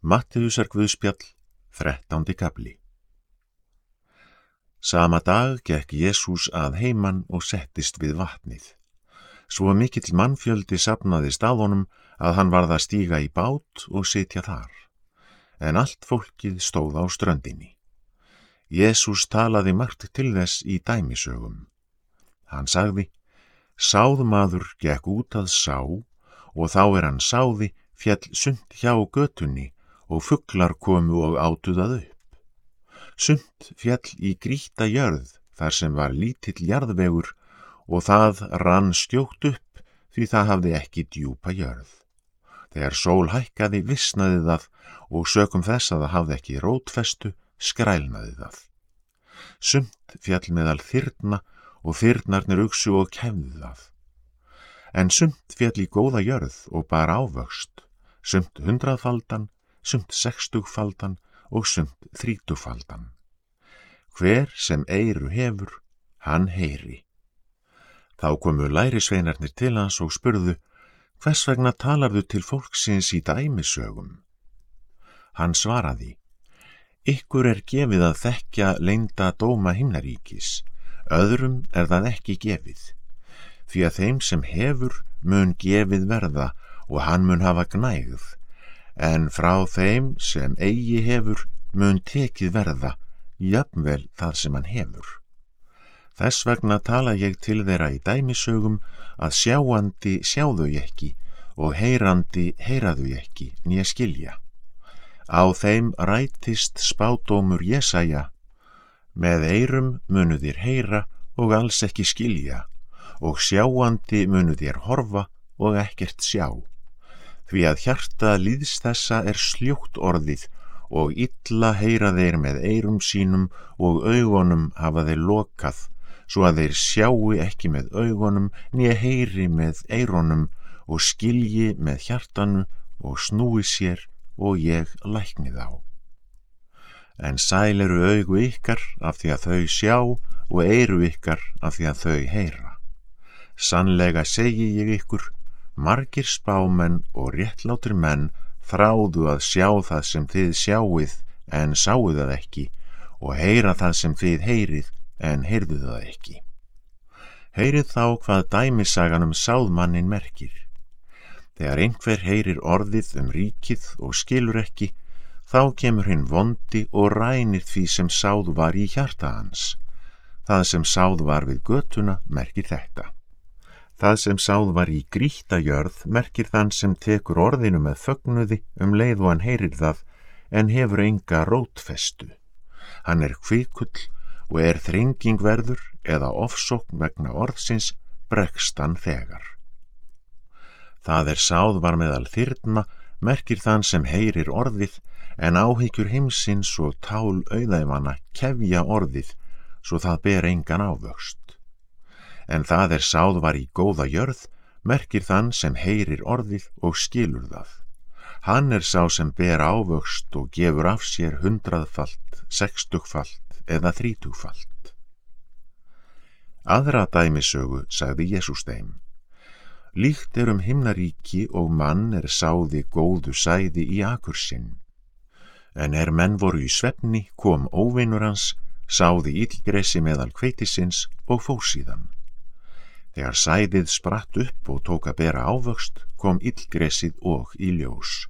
Mattiðusar Guðspjall, 13. kapli Sama dag gekk Jésús að heiman og settist við vatnið. Svo mikill mannfjöldi sapnaðist að honum að hann varð að stíga í bát og sitja þar. En allt fólkið stóð á ströndinni. Jésús talaði margt til þess í dæmisögum. Hann sagði, Sáðmaður gekk út að sá og þá er hann sáði fjall sund hjá götunni og fugglar komu og átuðað upp. Sund fjall í gríta jörð þar sem var lítill jarðvegur og það rann stjókt upp því það hafði ekki djúpa jörð. Þegar sól hækkaði vissnaði það og sökum þess að það hafði ekki rótfestu skrælnaði það. Sumt fjall meðal þyrna og þyrnarnir uksu og kefði það. En sumt fjall í góða jörð og bara ávöxt, sumt hundraðfaldan, sumt sextugfaldan og sumt þrítugfaldan. Hver sem eiru hefur, hann heyri. Þá komu lærisveinarnir til hans og spurðu, hvers vegna talarðu til fólksins í dæmisögum? Hann svaraði, ykkur er gefið að þekkja leinda dóma himnaríkis, öðrum er það ekki gefið. Því að þeim sem hefur mun gefið verða og hann mun hafa gnægð, en frá þeim sem eigi hefur mun tekið verða, jafnvel það sem hann hefur. Þess vegna tala ég til þeirra í dæmisögum að sjáandi sjáðu ekki og heyrandi heyraðu ekki nýja skilja. Á þeim rætist spádómur Jesaja, með eirum munu þér heyra og alls ekki skilja og sjáandi munu þér horfa og ekkert sjá. Því að hjarta líðs þessa er sljókt orðið og illa heyra þeir með eirum sínum og augunum hafa þeir lokað svo að þeir sjáu ekki með augunum nýja heyri með eironum og skilji með hjartanu og snúi sér og ég lækni þá. En sæl eru augu ykkar af því að þau sjá og eiru ykkar af því að þau heyra. Sannlega segi ég ykkur, margir spámenn og réttlátur menn þráðu að sjá það sem þið sjáuð en sáuð það ekki og heyra það sem þið heyrið en heyrðuð það ekki. Heyrið þá hvað dæmisaganum sáðmannin merkir. Þegar einhver heyrir orðið um ríkið og skilur ekki, þá kemur hinn vondi og rænir því sem sáð var í hjarta hans. Það sem sáð var við götuna merkir þetta. Það sem sáð var í grítajörð merkir þann sem tekur orðinu með fögnuði um leið og hann heyrir það en hefur enga rótfestu. Hann er hvikull og er þringingverður eða ofsókn vegna orðsins bregstan þegar. Það er sáð var meðal þyrna merkir þann sem heyrir orðið en áhyggjur heimsins og tál auðæfana kefja orðið svo það ber engan ávöxt en það er sáð var í góða jörð, merkir þann sem heyrir orðið og skilur það. Hann er sá sem ber ávöxt og gefur af sér hundraðfalt, sextugfalt eða þrítugfalt. Aðra dæmisögu sagði Jésús þeim. Líkt er um himnaríki og mann er sáði góðu sæði í akursinn. En er menn voru í svefni kom óvinnur hans, sáði ílgresi meðal kveitisins og fórsíðan. Þegar sæðið spratt upp og tók að bera ávöxt kom illgresið og í ljós.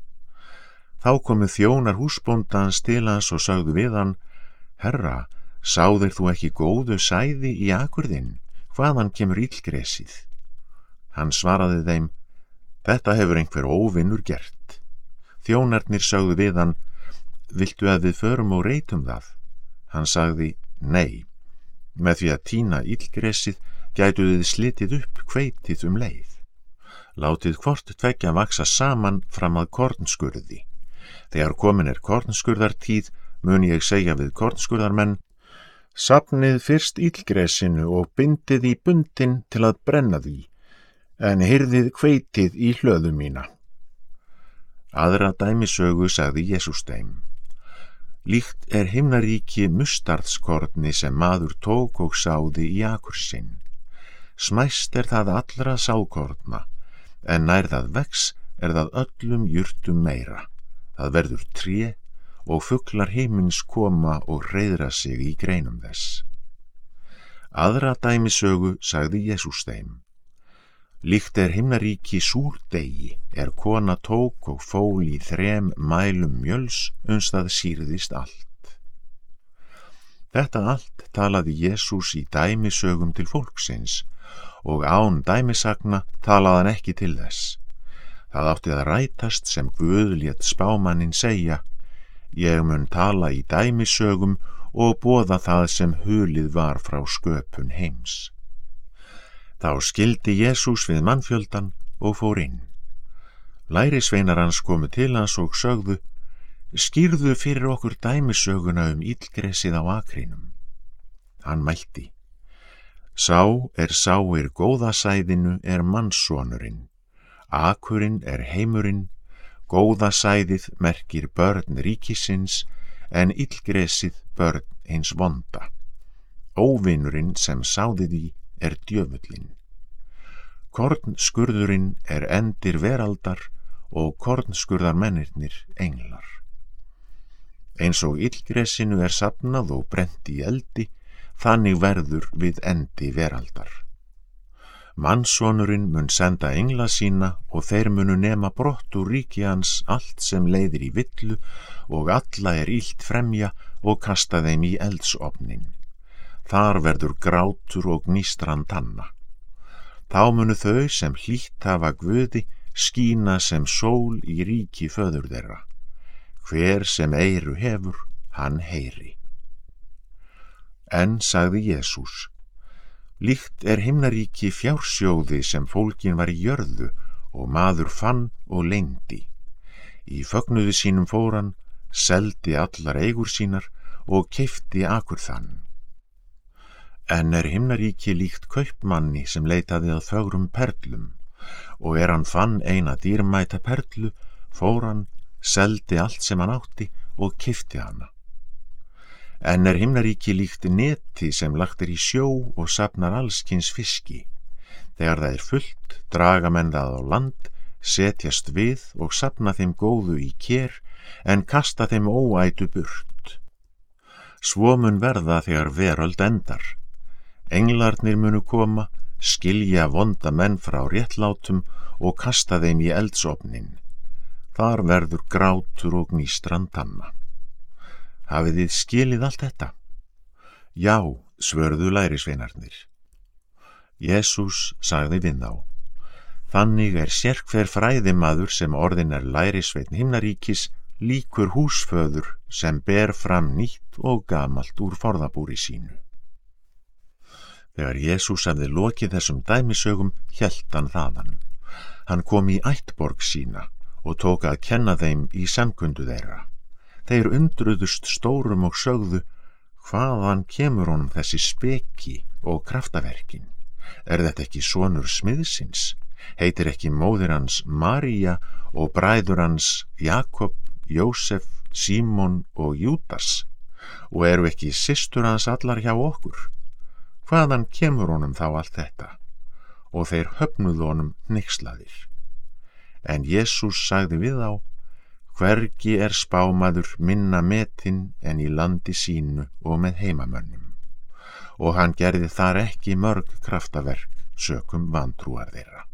Þá komu þjónar húsbóndans til hans og sagðu við hann, Herra, sáðir þú ekki góðu sæði í akurðinn, hvaðan kemur illgresið? Hann svaraði þeim, þetta hefur einhver óvinnur gert. Þjónarnir sagðu við hann, viltu að við förum og reytum það? Hann sagði, nei, með því að týna illgresið gætu þið slitið upp kveitið um leið. Látið hvort tvekja vaksa saman fram að kornskurði. Þegar komin er kornskurðartíð mun ég segja við kornskurðarmenn Sapnið fyrst ílgresinu og bindið í bundin til að brenna því, en hyrðið kveitið í hlöðu mína. Aðra dæmisögu sagði Jésús þeim. Líkt er himnaríki mustarðskortni sem maður tók og sáði í akursinn. Smæst er það allra sákortna, en nær það vex er það öllum jurtum meira. það verður tré og fugglar heimins koma og reyðra sig í greinum þess. Aðra dæmisögu sagði Jésús þeim. Líkt er himnaríki súrdegi er kona tók og fól í þrem mælum mjöls uns það sýrðist allt. Þetta allt talaði Jésús í dæmisögum til fólksins og án dæmisagna talaði hann ekki til þess. Það átti að rætast sem Guðlétt spámannin segja Ég mun tala í dæmisögum og bóða það sem hulið var frá sköpun heims. Þá skildi Jésús við mannfjöldan og fór inn. Lærisveinar hans komu til hans og sögðu, skýrðu fyrir okkur dæmisöguna um ílgresið á akrínum. Hann mælti, sá er sáir góðasæðinu er mannsónurinn, akurinn er heimurinn, góðasæðið merkir börn ríkisins en ílgresið börn eins vonda. Óvinnurinn sem sáðið í er djöfullin. Kornskurðurinn er endir veraldar og kornskurðar mennirnir englar. Eins og illgressinu er sapnað og brent í eldi, þannig verður við endi veraldar. Mannsónurinn mun senda engla sína og þeir munu nema brott úr ríki hans allt sem leiðir í villu og alla er ílt fremja og kasta þeim í eldsofnin. Þar verður grátur og nýstran tanna. Þá munu þau sem hlýtt hafa guði skína sem sól í ríki föður þeirra. Hver sem eiru hefur, hann heyri. En sagði Jésús, líkt er himnaríki fjársjóði sem fólkin var í jörðu og maður fann og lengdi. Í fögnuði sínum fóran, seldi allar eigur sínar og keifti akur þann. En er himnaríki líkt kaupmanni sem leitaði að þögrum perlum og er hann fann eina dýrmæta perlu, fór hann, seldi allt sem hann átti og kifti hana. En er himnaríki líkt neti sem lagt er í sjó og sapnar allskins fiski. Þegar það er fullt, draga menn það á land, setjast við og sapna þeim góðu í kér en kasta þeim óætu burt. Svo mun verða þegar veröld endar Englarnir munu koma, skilja vonda menn frá réttlátum og kasta þeim í eldsofnin. Þar verður grátur og nýstrandanna. Hafið þið skilið allt þetta? Já, svörðu lærisveinarnir. Jésús sagði við þá. Þannig er sérkver fræðimaður sem orðin er lærisveitn himnaríkis líkur húsföður sem ber fram nýtt og gamalt úr forðabúri sínu. Þegar Jésús hefði lokið þessum dæmisögum, hjælt hann þaðan. Hann kom í ættborg sína og tók að kenna þeim í samkundu þeirra. Þeir undruðust stórum og sögðu, hvaðan kemur honum þessi speki og kraftaverkin? Er þetta ekki sonur smiðsins? Heitir ekki móðir hans Maríja og bræður hans Jakob, Jósef, Símon og Júdas? Og eru ekki sýstur hans allar hjá okkur? hvaðan kemur honum þá allt þetta og þeir höfnuð honum nixlaðir en Jésús sagði við á hvergi er spámaður minna metin en í landi sínu og með heimamönnum. Og hann gerði þar ekki mörg kraftaverk sökum vantrúar þeirra